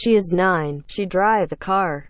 She is nine. She drive the car.